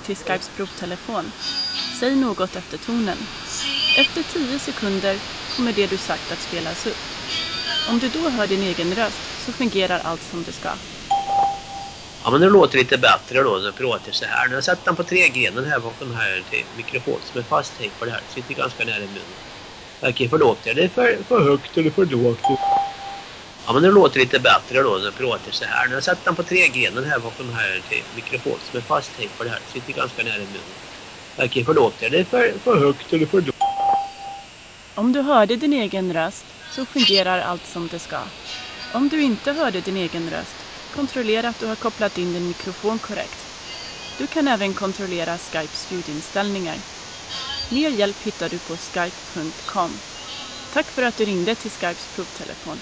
till Skypes provtelefon. Säg något efter tonen. Efter 10 sekunder kommer det du sagt att spelas upp. Om du då hör din egen röst så fungerar allt som det ska. Ja men det låter lite bättre då när det pratar så här. Nu har jag satt den på trägrenen här bakom här till mikrofon som är fasttejpad här. Sitter ganska nära munnen. Okej, förlåt. Är det för, för högt eller för lågt? Ja men det låter lite bättre då när jag pratar så här. Nu har jag satt den på trägrenen här bakom här till mikrofon som är fasttejpad här. Sitter ganska nära munnen. Verkar för lågt. Är det för, för högt eller för lågt? Om du hörde din egen röst så fungerar allt som det ska. Om du inte hörde din egen röst, kontrollera att du har kopplat in din mikrofon korrekt. Du kan även kontrollera Skypes ljudinställningar. Mer hjälp hittar du på skype.com. Tack för att du ringde till Skypes provtelefon.